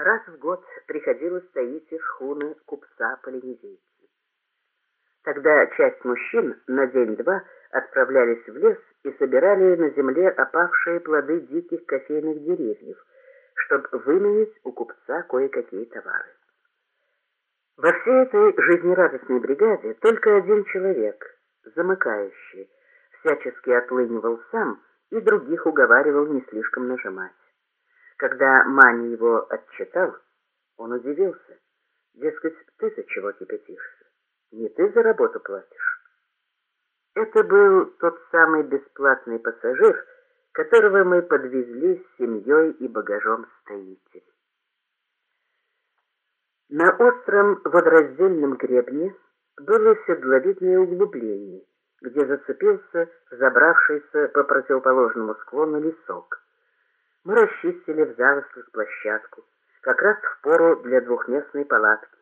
Раз в год приходилось стоить из шхуны купца-полинезийца. Тогда часть мужчин на день-два отправлялись в лес и собирали на земле опавшие плоды диких кофейных деревьев, чтобы выменить у купца кое-какие товары. Во всей этой жизнерадостной бригаде только один человек, замыкающий, всячески отлынивал сам и других уговаривал не слишком нажимать. Когда Мани его отчитал, он удивился. Дескать, ты-то чего кипятишься? Не ты за работу платишь. Это был тот самый бесплатный пассажир, которого мы подвезли с семьей и багажом стоитель. На остром водораздельном гребне было седловидное углубление, где зацепился забравшийся по противоположному склону лесок. Мы расчистили в зарослях площадку, как раз в пору для двухместной палатки.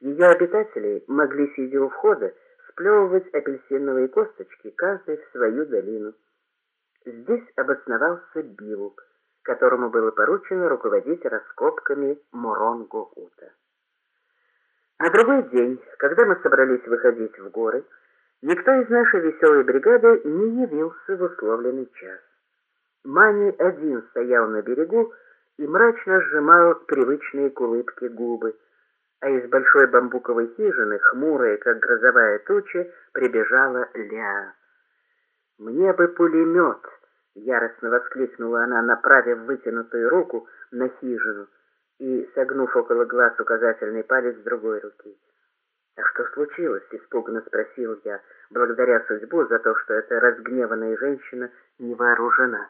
Ее обитатели могли, сидя у входа, сплевывать апельсиновые косточки, каждый в свою долину. Здесь обосновался Билл, которому было поручено руководить раскопками Моронго-Ута. На другой день, когда мы собрались выходить в горы, никто из нашей веселой бригады не явился в условленный час. Мани один стоял на берегу и мрачно сжимал привычные к улыбке губы, а из большой бамбуковой хижины, хмурая, как грозовая туча, прибежала Ля. «Мне бы пулемет!» — яростно воскликнула она, направив вытянутую руку на хижину и согнув около глаз указательный палец другой руки. «А что случилось?» — испуганно спросил я, благодаря судьбу за то, что эта разгневанная женщина не вооружена.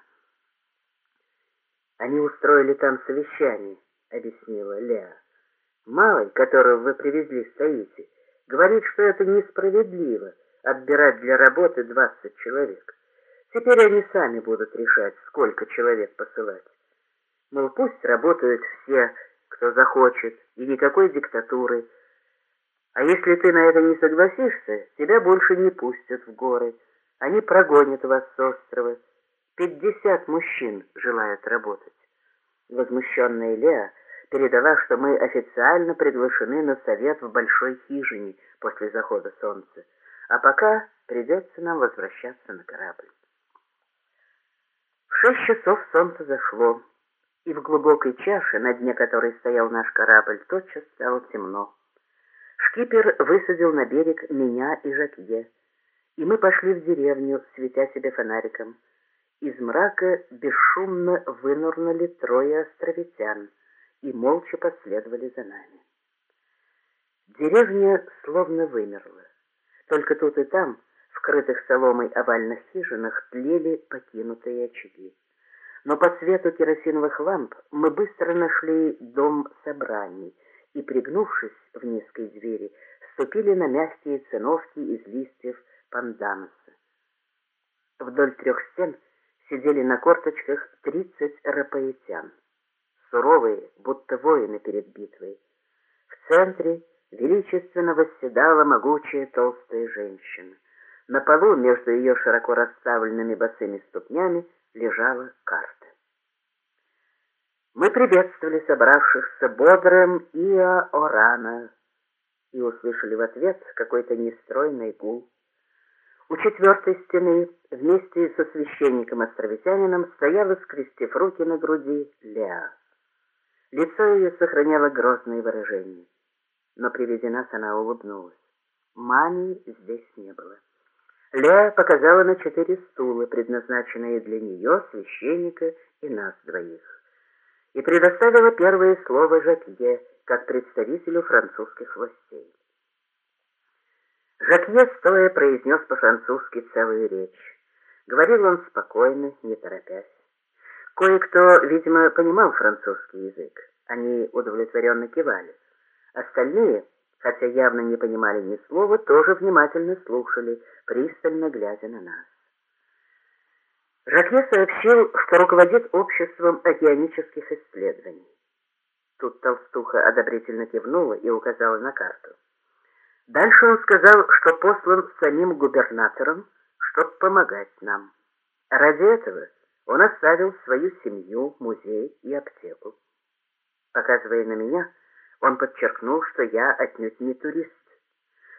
«Они устроили там совещание», — объяснила Леа. «Малый, которого вы привезли, стоите, говорит, что это несправедливо отбирать для работы двадцать человек. Теперь они сами будут решать, сколько человек посылать. Мол, пусть работают все, кто захочет, и никакой диктатуры. А если ты на это не согласишься, тебя больше не пустят в горы. Они прогонят вас с острова. Пятьдесят мужчин желают работать. Возмущенная Леа передала, что мы официально приглашены на совет в большой хижине после захода солнца, а пока придется нам возвращаться на корабль. В шесть часов солнце зашло, и в глубокой чаше, на дне которой стоял наш корабль, тотчас стало темно. Шкипер высадил на берег меня и Жакье, и мы пошли в деревню, светя себе фонариком. Из мрака бесшумно вынурнули трое островитян и молча последовали за нами. Деревня словно вымерла. Только тут и там, в крытых соломой овальных хижинах, тлели покинутые очаги. Но по свету керосиновых ламп мы быстро нашли дом собраний и, пригнувшись в низкой двери, ступили на мягкие циновки из листьев пандануса. Вдоль трех стен — сидели на корточках тридцать рапаитян, суровые, будто воины перед битвой. В центре величественно восседала могучая толстая женщина. На полу между ее широко расставленными босыми ступнями лежала карта. Мы приветствовали собравшихся бодрым Иа Орана и услышали в ответ какой-то нестройный гул. У четвертой стены вместе со священником-островитянином стояла, скрестив руки на груди, Леа. Лицо ее сохраняло грозное выражение, но при виде нас она улыбнулась. Мани здесь не было. Леа показала на четыре стула, предназначенные для нее, священника и нас двоих, и предоставила первое слово Жакье, как представителю французских властей. Жакье стоя произнес по-французски целую речь. Говорил он спокойно, не торопясь. Кое-кто, видимо, понимал французский язык. Они удовлетворенно кивали. Остальные, хотя явно не понимали ни слова, тоже внимательно слушали, пристально глядя на нас. Жакье сообщил, что руководит обществом океанических исследований. Тут толстуха одобрительно кивнула и указала на карту. Дальше он сказал, что послан самим губернатором, чтобы помогать нам. Ради этого он оставил свою семью, музей и аптеку. Показывая на меня, он подчеркнул, что я отнюдь не турист,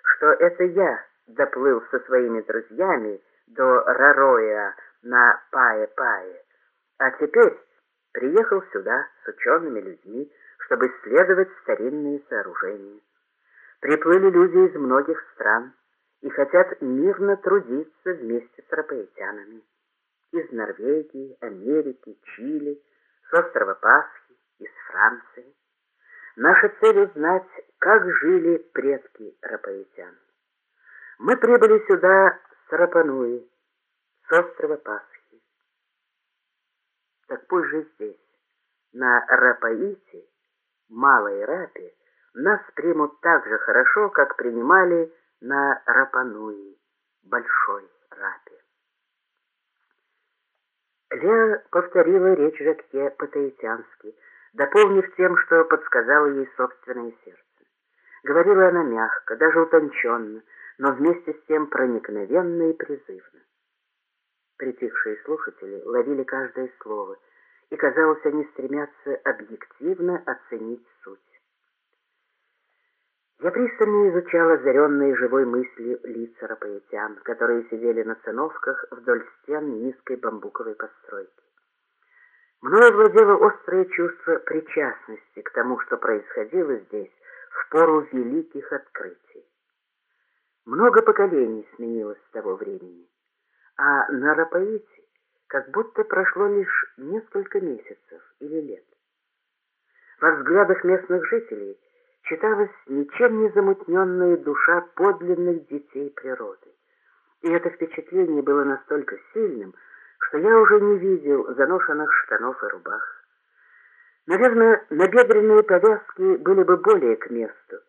что это я доплыл со своими друзьями до Рароя на Пае-Пае, а теперь приехал сюда с учеными людьми, чтобы исследовать старинные сооружения. Приплыли люди из многих стран и хотят мирно трудиться вместе с рапаитянами. Из Норвегии, Америки, Чили, с острова Пасхи, из Франции. Наша цель узнать, как жили предки рапаитян. Мы прибыли сюда с Рапануи, с острова Пасхи. Так пусть же здесь, на Рапаите, Малой Рапе, нас примут так же хорошо, как принимали на Рапануи, Большой Рапе. Леа повторила речь Жакте по-таитянски, дополнив тем, что подсказало ей собственное сердце. Говорила она мягко, даже утонченно, но вместе с тем проникновенно и призывно. Притихшие слушатели ловили каждое слово, и, казалось, они стремятся объективно оценить суть. Я пристально изучала озаренные живой мыслью лица рапаитян, которые сидели на циновках вдоль стен низкой бамбуковой постройки. Мною владело острое чувство причастности к тому, что происходило здесь в пору великих открытий. Много поколений сменилось с того времени, а на Рапаите как будто прошло лишь несколько месяцев или лет. Во взглядах местных жителей читалась ничем не замутненная душа подлинных детей природы. И это впечатление было настолько сильным, что я уже не видел заношенных штанов и рубах. Наверное, набедренные повязки были бы более к месту,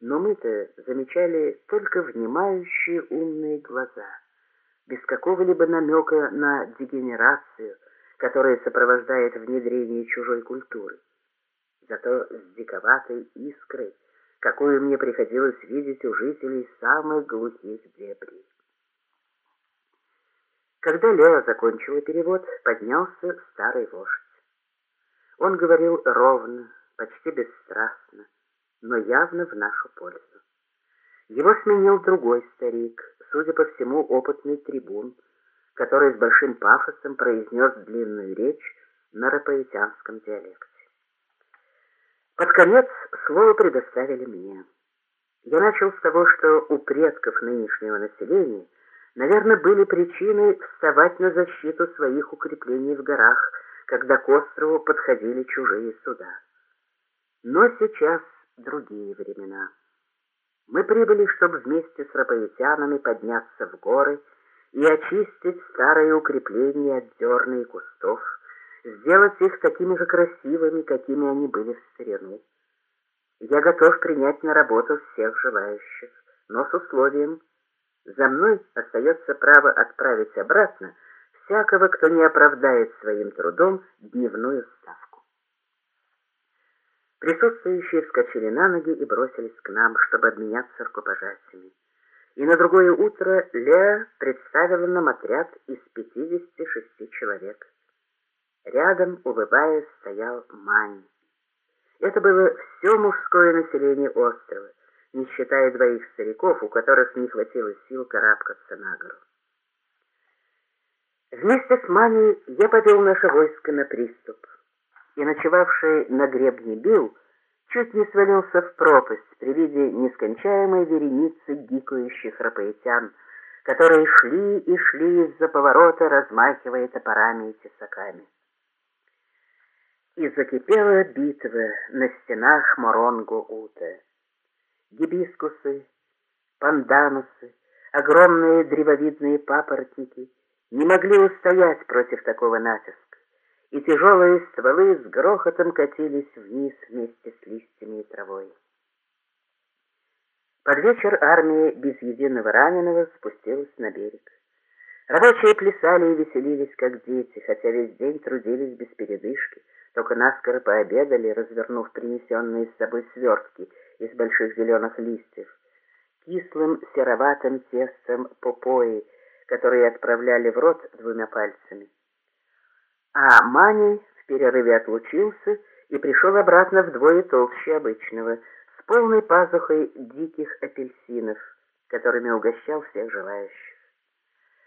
но мы-то замечали только внимающие умные глаза, без какого-либо намека на дегенерацию, которая сопровождает внедрение чужой культуры. Зато с диковатой искрой, какую мне приходилось видеть у жителей самых глухих дебрей. Когда Лео закончила перевод, поднялся старый вождь. Он говорил ровно, почти бесстрастно, но явно в нашу пользу. Его сменил другой старик, судя по всему, опытный трибун, который с большим пафосом произнес длинную речь на рапаитянском диалекте. Под конец слово предоставили мне. Я начал с того, что у предков нынешнего населения наверное, были причины вставать на защиту своих укреплений в горах, когда к острову подходили чужие суда. Но сейчас другие времена. Мы прибыли, чтобы вместе с рапаитянами подняться в горы и очистить старые укрепления от дерна и кустов, сделать их такими же красивыми, какими они были в старину. Я готов принять на работу всех желающих, но с условием, за мной остается право отправить обратно всякого, кто не оправдает своим трудом дневную ставку. Присутствующие вскочили на ноги и бросились к нам, чтобы обменяться рукопожатиями. И на другое утро Леа представила нам отряд из 56 человек. Рядом, улыбаясь, стоял Мань. Это было все мужское население острова, не считая двоих стариков, у которых не хватило сил карабкаться на гору. Вместе с Маней я повел наше войско на приступ, и ночевавший на гребне Бил чуть не свалился в пропасть при виде нескончаемой вереницы гикающих рапаитян, которые шли и шли из-за поворота, размахивая топорами и тесаками. И закипела битва на стенах Моронго-Уте гибискусы, панданусы, огромные древовидные папоротники не могли устоять против такого натиска, и тяжелые стволы с грохотом катились вниз вместе с листьями и травой. Под вечер армия без единого раненого спустилась на берег. Рабочие плясали и веселились, как дети, хотя весь день трудились без передышки, только наскоро пообедали, развернув принесенные с собой свертки из больших зеленых листьев, кислым сероватым тестом попои, которые отправляли в рот двумя пальцами. А Мани в перерыве отлучился и пришел обратно вдвое толще обычного, с полной пазухой диких апельсинов, которыми угощал всех желающих.